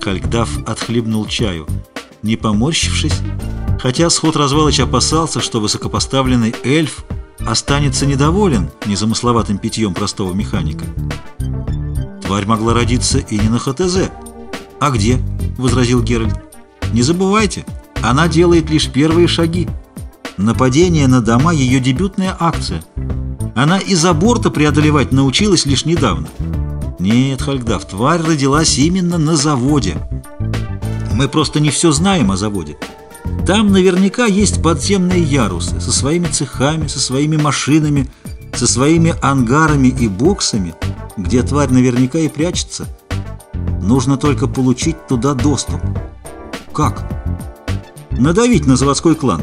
Калькдав отхлебнул чаю, не поморщившись, хотя сход развалыч опасался, что высокопоставленный эльф останется недоволен незамысловатым питьем простого механика. Тварь могла родиться и не на ХТЗ. «А где?» — возразил Геральт. «Не забывайте, она делает лишь первые шаги. Нападение на дома — ее дебютная акция. Она из-за борта преодолевать научилась лишь недавно. Нет, Хальгдав, тварь родилась именно на заводе. Мы просто не все знаем о заводе. Там наверняка есть подземные ярусы со своими цехами, со своими машинами, со своими ангарами и боксами, где тварь наверняка и прячется. Нужно только получить туда доступ. Как? Надавить на заводской клан.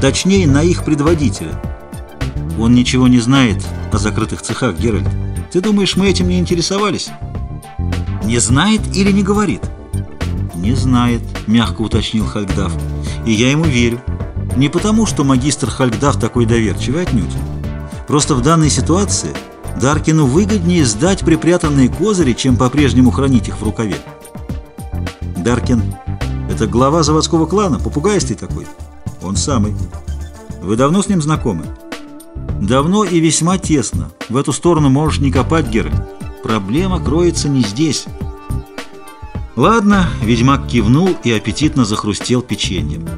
Точнее, на их предводителя. Он ничего не знает о закрытых цехах, Геральт. Ты думаешь, мы этим не интересовались? Не знает или не говорит? Не знает, мягко уточнил Хальгдав. И я ему верю. Не потому, что магистр Хальгдав такой доверчивый, отнюдь. Просто в данной ситуации Даркину выгоднее сдать припрятанные козыри, чем по-прежнему хранить их в рукаве. Даркин — это глава заводского клана, попугайстый такой. Он самый. Вы давно с ним знакомы? Давно и весьма тесно. В эту сторону можешь не копать, Геральт. Проблема кроется не здесь. Ладно, ведьмак кивнул и аппетитно захрустел печеньем.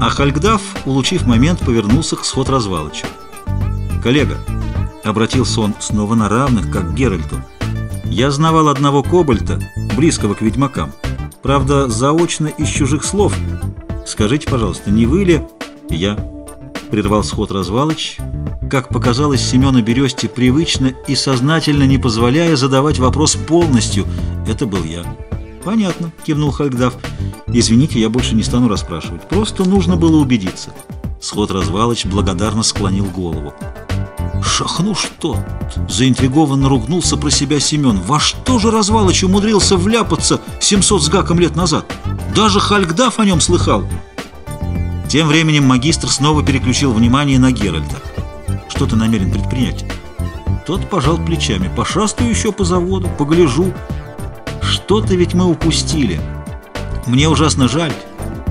А Хальгдав, улучив момент, повернулся к сход развалычу. «Коллега», — обратился он снова на равных, как к Геральту, «я знавал одного кобальта, близкого к ведьмакам. Правда, заочно из чужих слов. Скажите, пожалуйста, не вы ли...» «Я», — прервал сход развалыч, как показалось Семену Бересте, привычно и сознательно не позволяя задавать вопрос полностью. Это был я. «Понятно», — кивнул Хальгдав. «Извините, я больше не стану расспрашивать. Просто нужно было убедиться». Сход развалыч благодарно склонил голову. «Шахну что?» — заинтригованно ругнулся про себя Семен. «Во что же развалыч умудрился вляпаться 700 с гаком лет назад? Даже Хальгдав о нем слыхал!» Тем временем магистр снова переключил внимание на Геральта что ты намерен предпринять?» Тот пожал плечами. «Пошастаю еще по заводу, погляжу. Что-то ведь мы упустили. Мне ужасно жаль,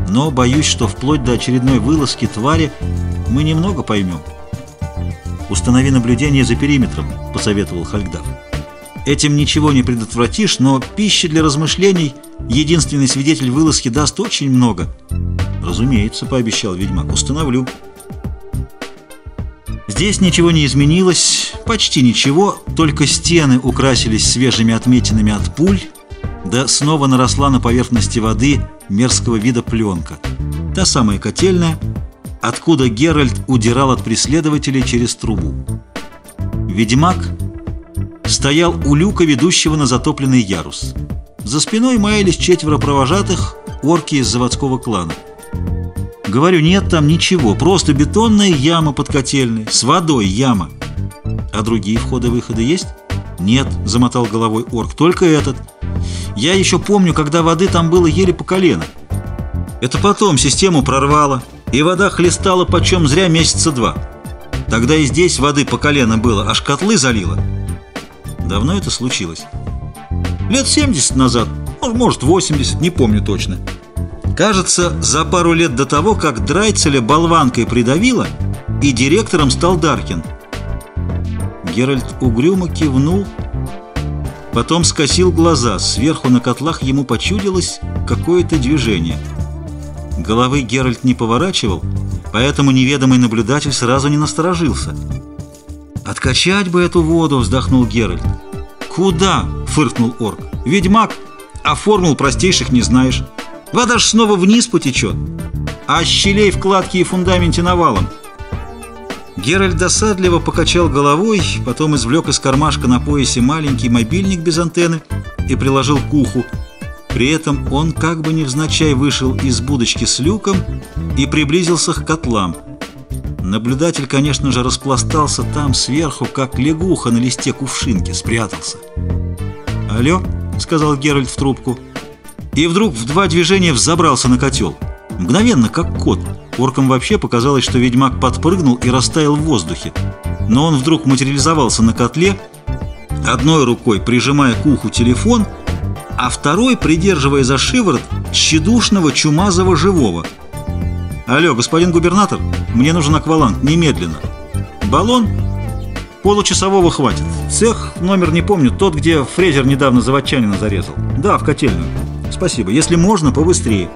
но боюсь, что вплоть до очередной вылазки твари мы немного поймем». «Установи наблюдение за периметром», — посоветовал Хальгдав. «Этим ничего не предотвратишь, но пищи для размышлений единственный свидетель вылазки даст очень много». «Разумеется», — пообещал ведьмак, — «установлю». Здесь ничего не изменилось, почти ничего, только стены украсились свежими отметинами от пуль, да снова наросла на поверхности воды мерзкого вида пленка. Та самая котельная, откуда Геральт удирал от преследователей через трубу. Ведьмак стоял у люка, ведущего на затопленный ярус. За спиной маялись четверо провожатых, орки из заводского клана. Говорю, нет там ничего, просто бетонная яма под котельной, с водой яма. А другие входы-выходы есть? Нет, замотал головой орк, только этот. Я еще помню, когда воды там было еле по колено. Это потом систему прорвало, и вода хлестала почем зря месяца два. Тогда и здесь воды по колено было, аж котлы залило. Давно это случилось? Лет 70 назад, может 80, не помню точно. Кажется, за пару лет до того, как Драйцеля болванкой придавило, и директором стал Даркин. Геральт угрюмо кивнул, потом скосил глаза. Сверху на котлах ему почудилось какое-то движение. Головы Геральт не поворачивал, поэтому неведомый наблюдатель сразу не насторожился. «Откачать бы эту воду!» — вздохнул Геральт. «Куда?» — фыркнул орк. «Ведьмак, а формул простейших не знаешь». Вода ж снова вниз потечет, а щелей в кладке и фундаменте навалом. Геральт досадливо покачал головой, потом извлек из кармашка на поясе маленький мобильник без антенны и приложил к уху. При этом он как бы невзначай вышел из будочки с люком и приблизился к котлам. Наблюдатель, конечно же, распластался там сверху, как лягуха на листе кувшинки, спрятался. «Алло», — сказал Геральт в трубку, — и вдруг в два движения взобрался на котел. Мгновенно, как кот. Оркам вообще показалось, что ведьмак подпрыгнул и растаял в воздухе. Но он вдруг материализовался на котле, одной рукой прижимая к уху телефон, а второй, придерживая за шиворот, тщедушного чумазого живого. «Алло, господин губернатор, мне нужен акваланг, немедленно». «Баллон?» «Получасового хватит. Цех, номер не помню, тот, где Фрезер недавно заводчанина зарезал. Да, в котельную. Спасибо. Если можно, побыстрее».